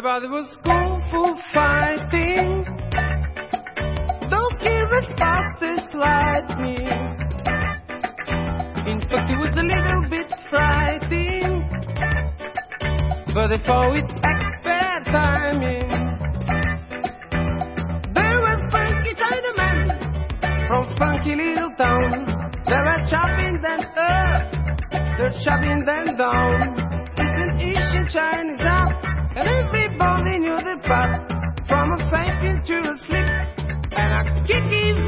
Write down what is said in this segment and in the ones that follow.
Everybody was kung fu fighting. Those kids as fast as lightning. In fact, it was a little bit frightening. But they fought with expert timing. There was funky Chinaman from funky little town. They were chopping them up, they're chopping them down. It's an issue Chinese now. And every continue the path from a fainting to a sleep, and I kick even.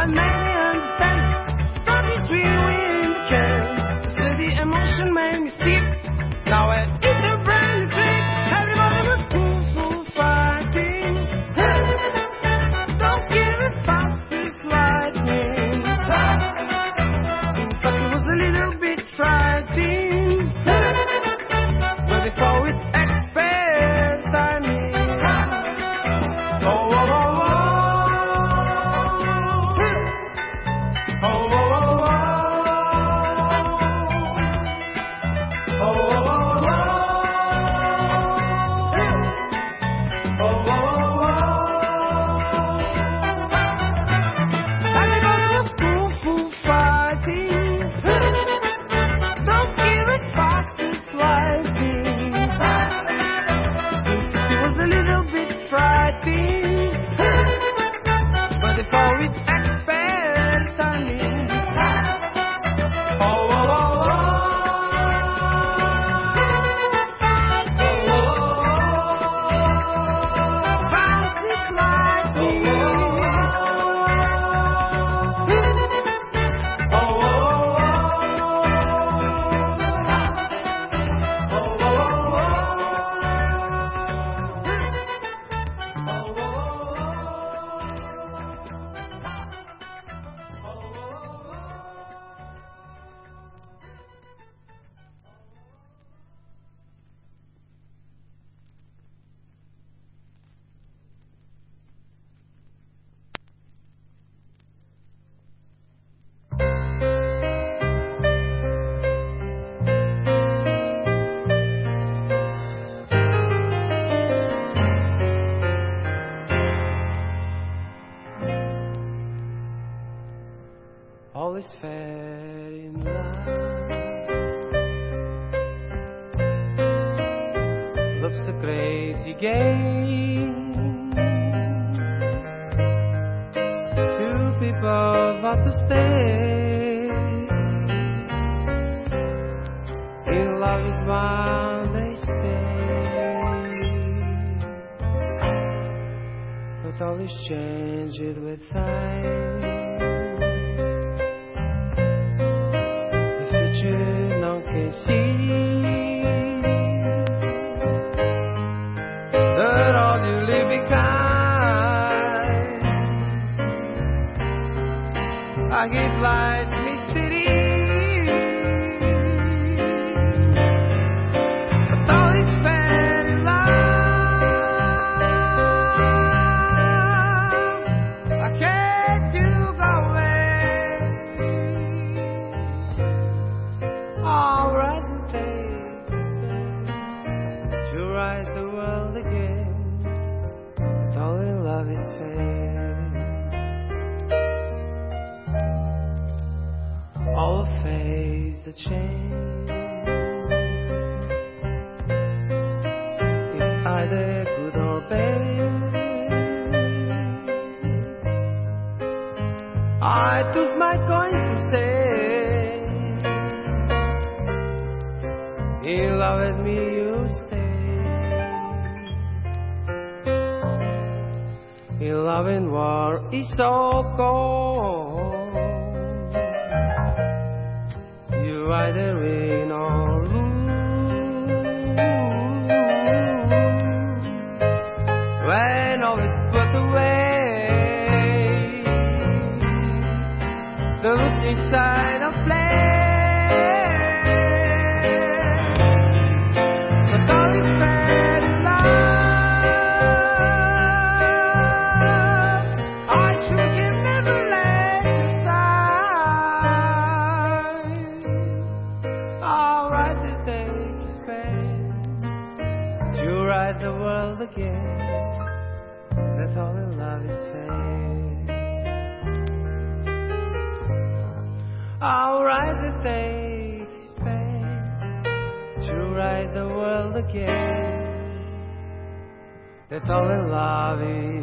my name. about to stay. In love is blind, they say. But all is changed with time. The future none can see. Dragonflies with me you stay. In love and war is so cold. You ride away. te toleravi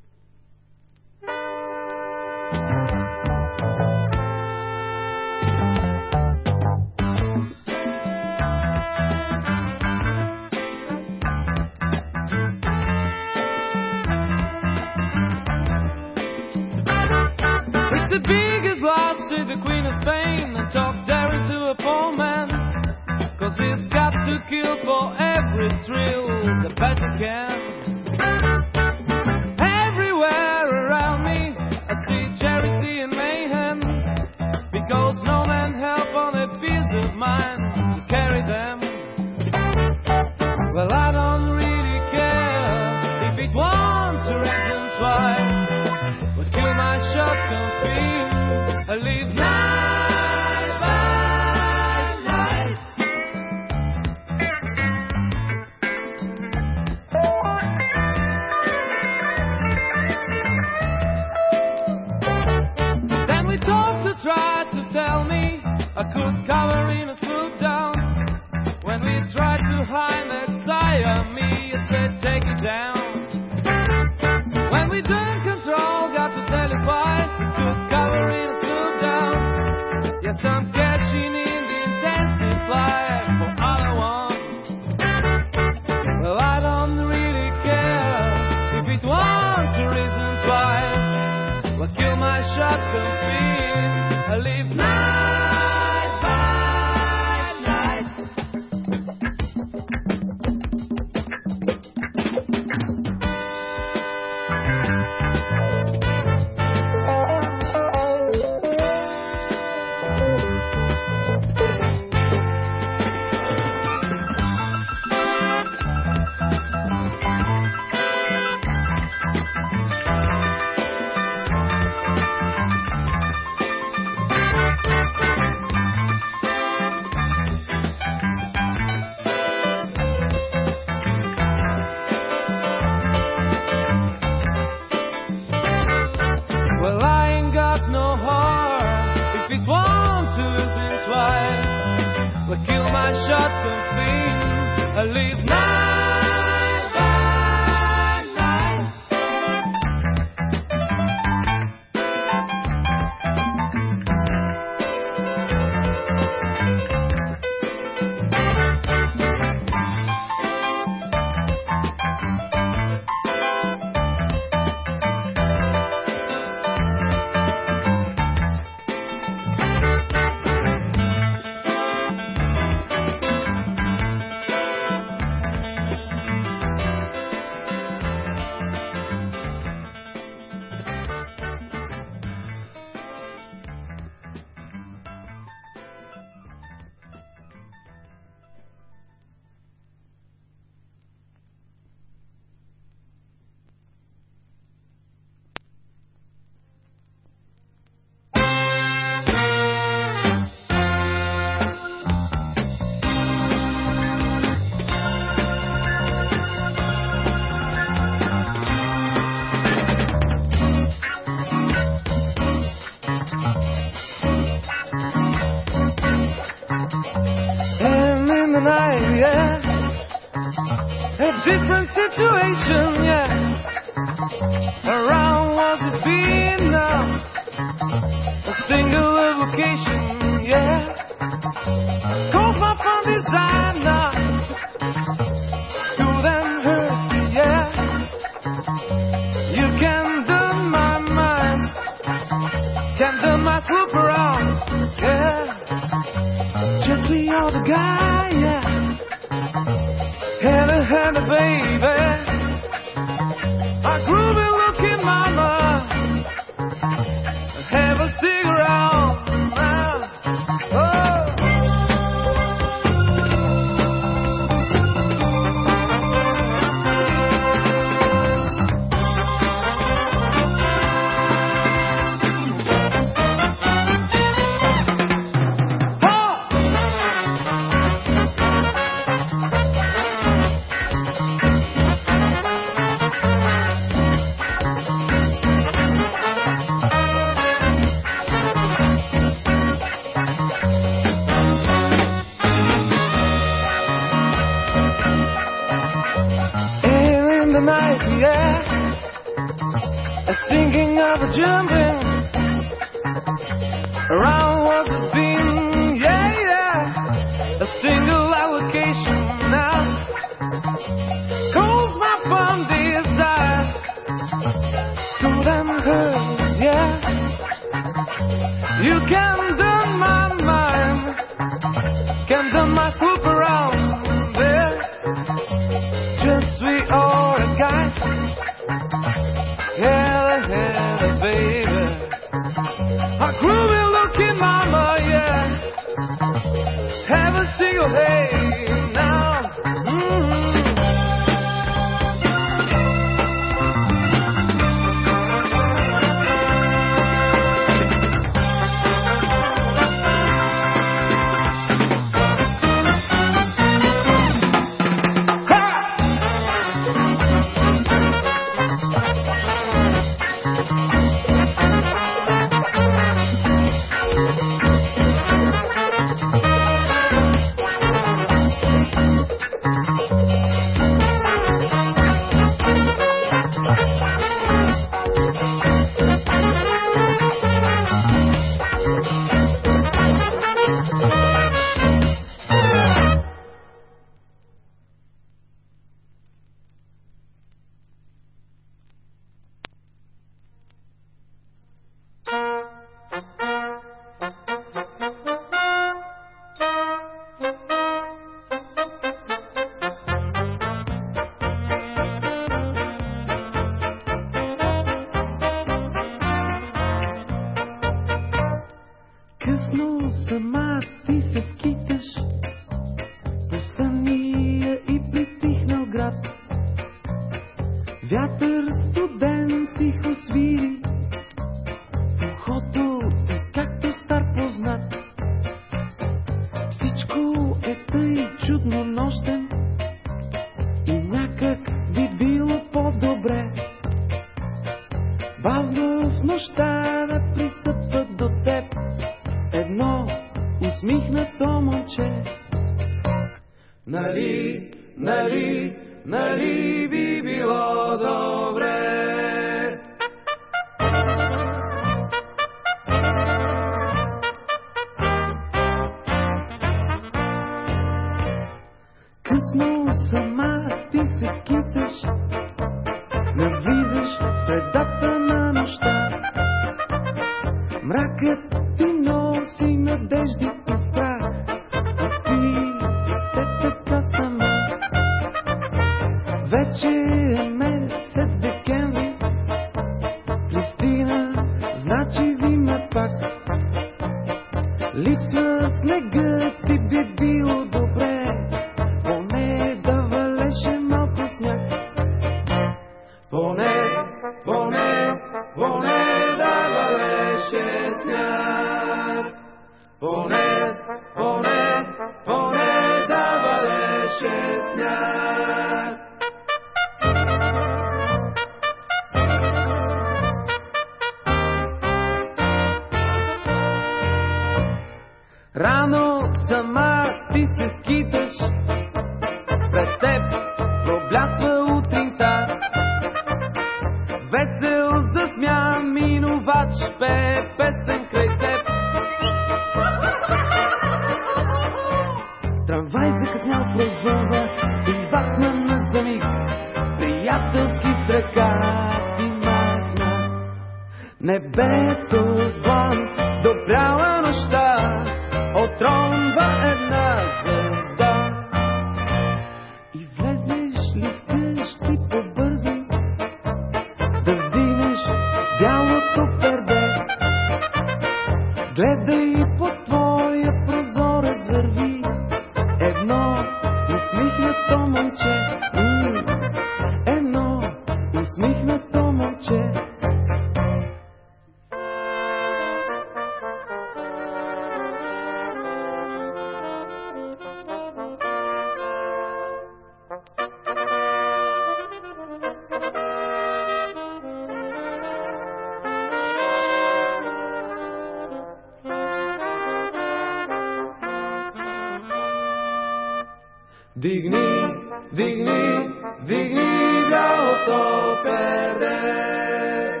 Дигни, дигни, дигни бялото пере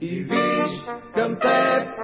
и виж към теб.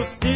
to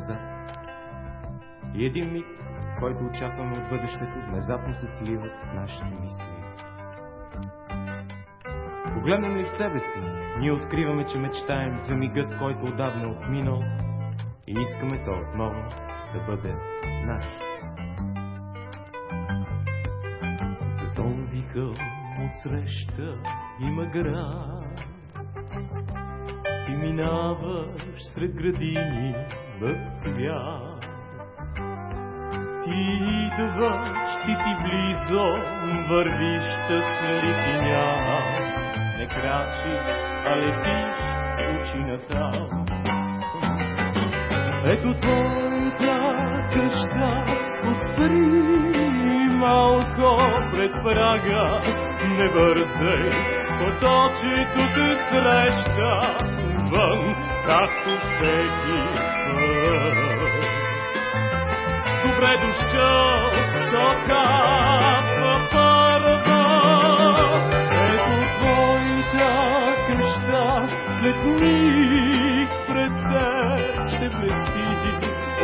назад. И един миг, който очакваме от бъдещето, внезапно се сливат в нашите мисли. Погледнем ли в себе си, ние откриваме, че мечтаем за мигът, който отдавна е отминал и искаме то отново да бъде наш. За този хълм отсреща има град, и минаваш сред градини в цвят. Ти идваш, ти си близо, вървиш щастлив и ням. Не крачиш, а летиш с очи натам. Ето твоята къща, поспри малко пред прага, не бързай, поточето те среща вън, както всеки път. Добре дошъл, капва първа, ето твоята къща, след миг пред теб ще блести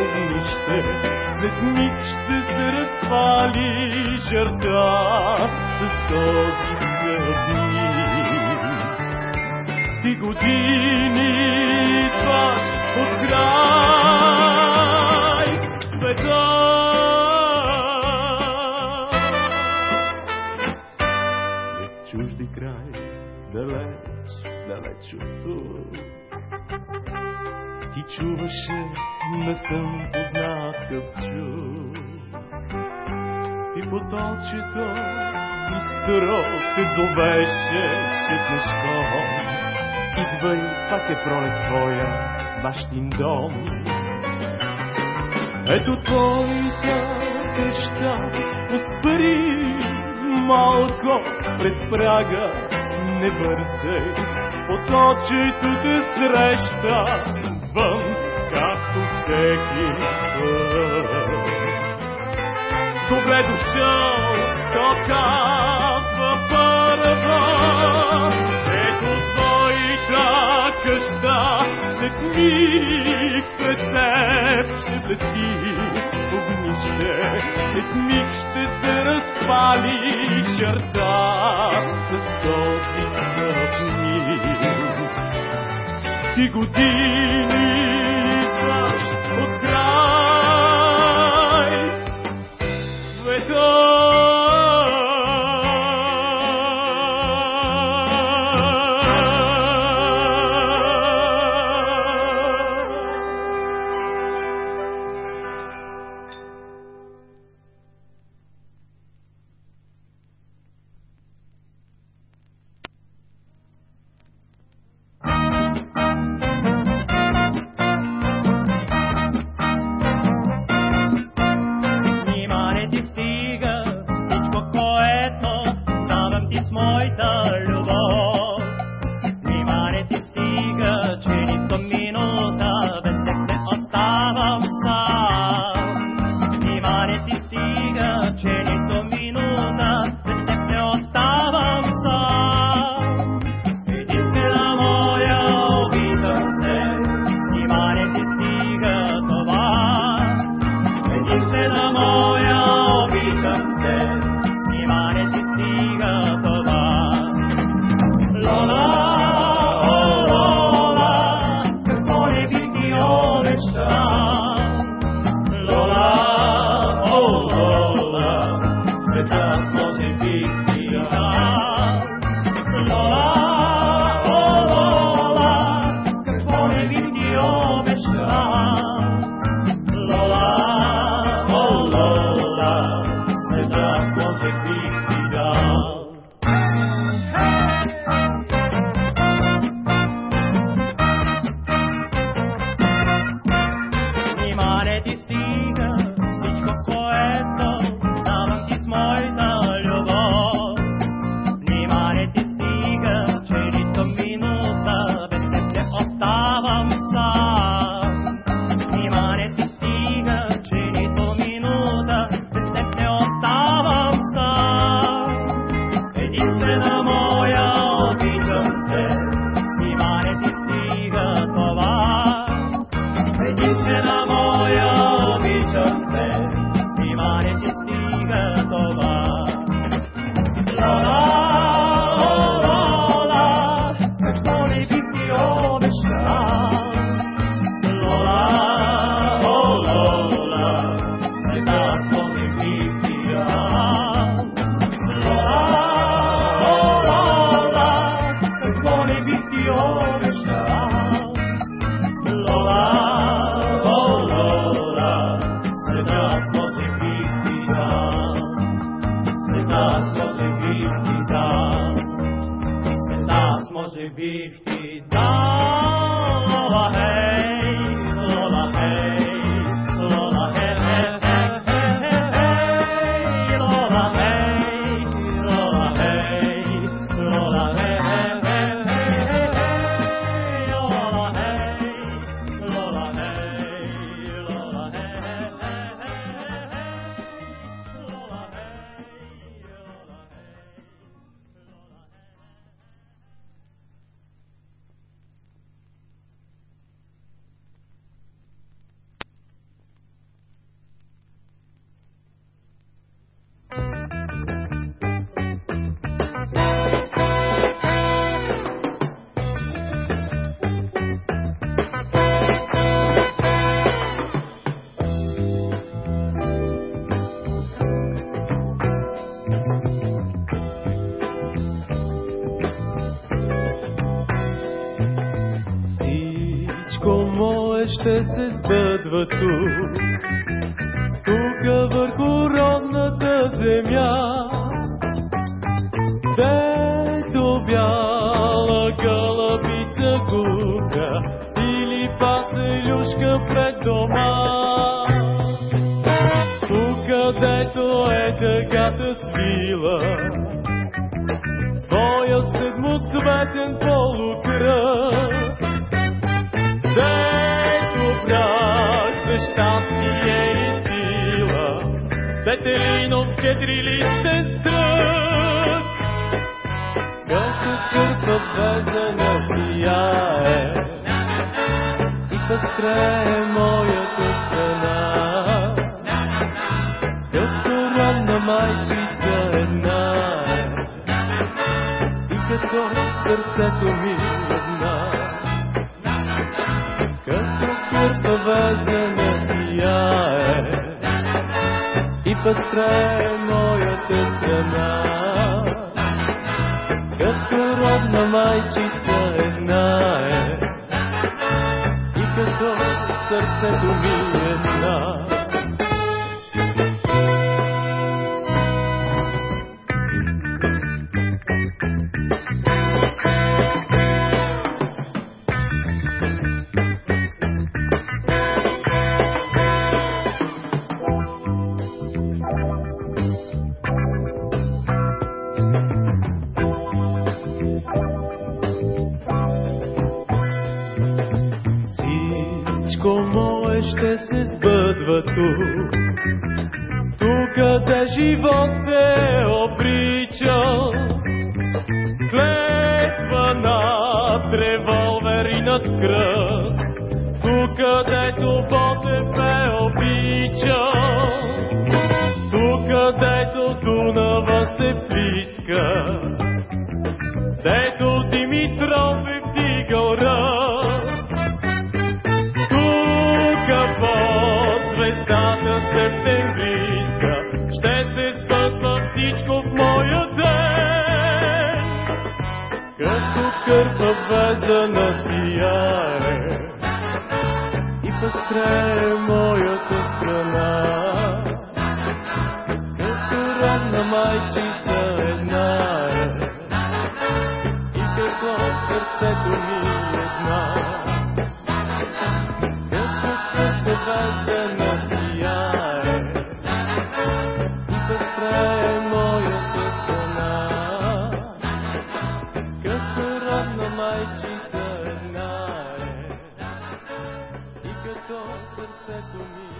огнище, след миг ще се разпали жерта с този съдник. Ти години тук. Ти чуваше, не съм познат къпчук. И поточето бистро те зовеше шепнешком. Идвай, пак е пролет твоя, бащин дом. Ето твоята къща, поспари малко пред прага, не бързай, поточето те среща вън, както всеки път. Добре дошъл, то казва първа, ето твоята къща, след миг пред теб ще блести огнище, след миг ще се разпали черта с този съпник. Ти години идваш от край ще се сбъдва тук. Катерино щедри ли сте стрък? Бялка кърпа пазена сияе и пастра е моята страна. Като ранна майчица една е и като сърцето ми една. Като кърпа пазена край моята страна. Като родна майчица една е и като сърцето ми е една. не се сбъдва тук. Тук, къде живот се обрича, клетва над револвер и над кръст. Тук, където Ботев ме обича, тук, където Дунава се плиска, дето Димитров е вдигал ръст. е моята страна, като родна майка. তুমি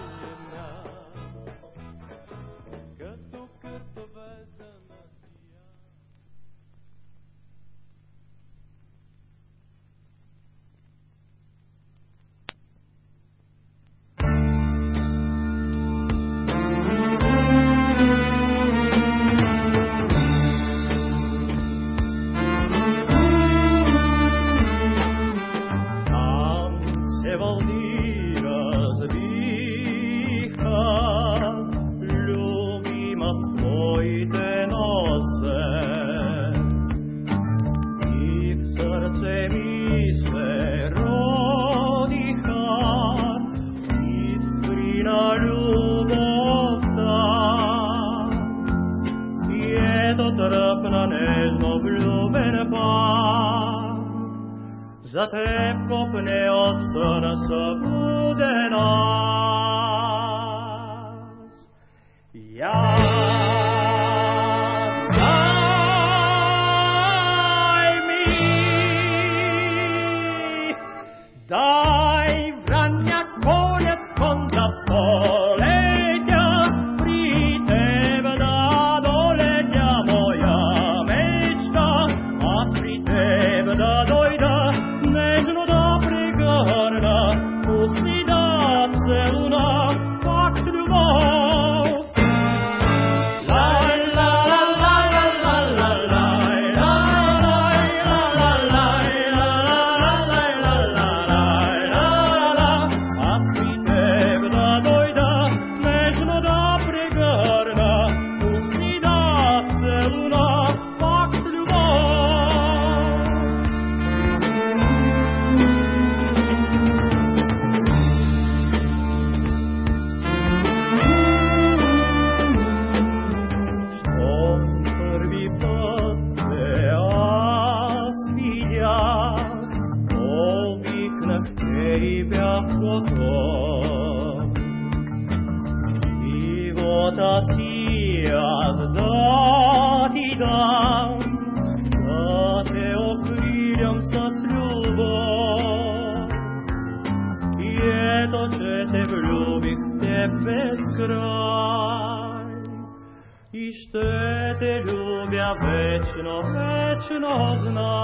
ja večno, večno zna.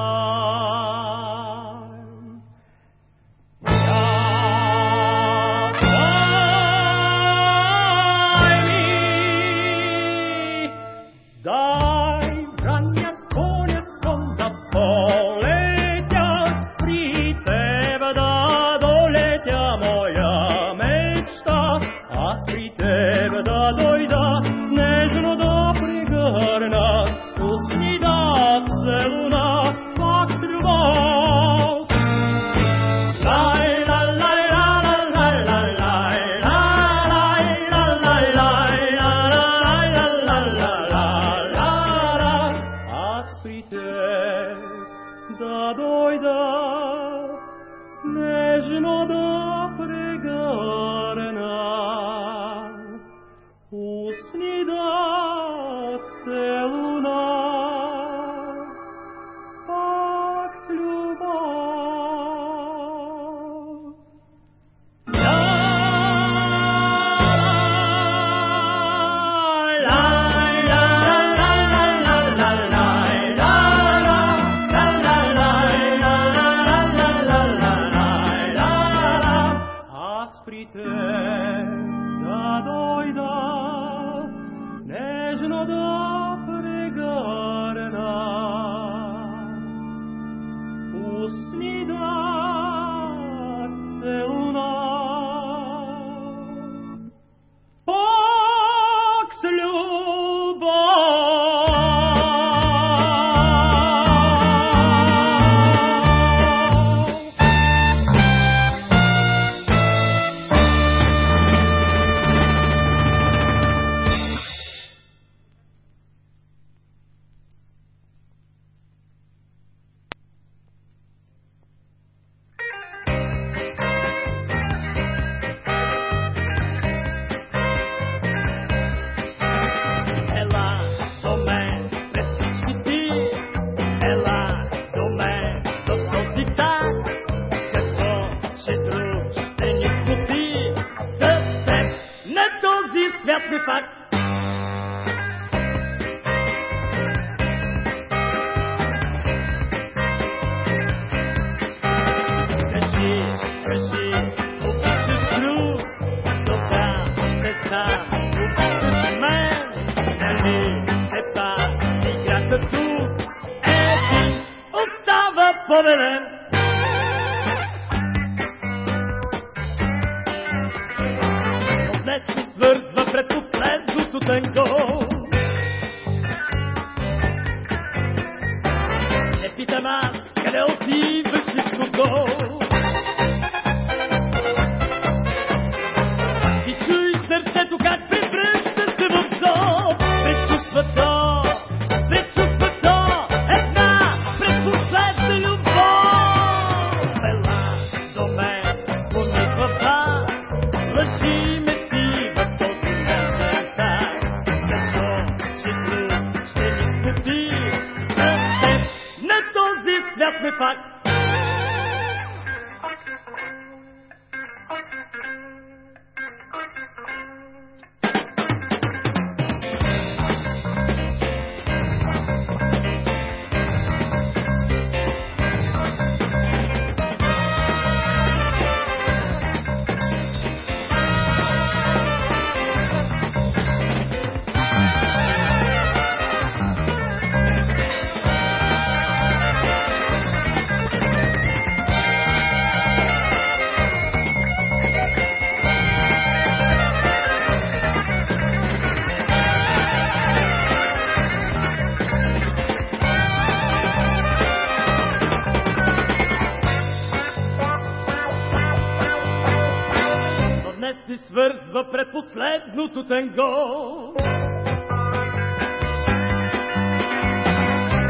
tutto tengo.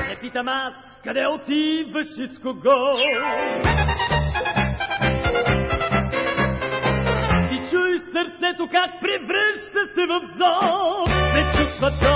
Lepita mas, къде отива всичко го? И чуй сърцето как превръща се в зов. Не чувства то